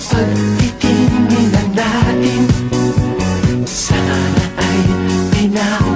sa pagtitingin na natin Sana ay pinaka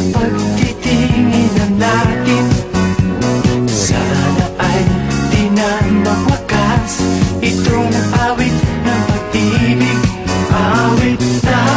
sa pagtitinginan natin. Sana ay di na mawakas Itong awit ng pag-ibig. Awit na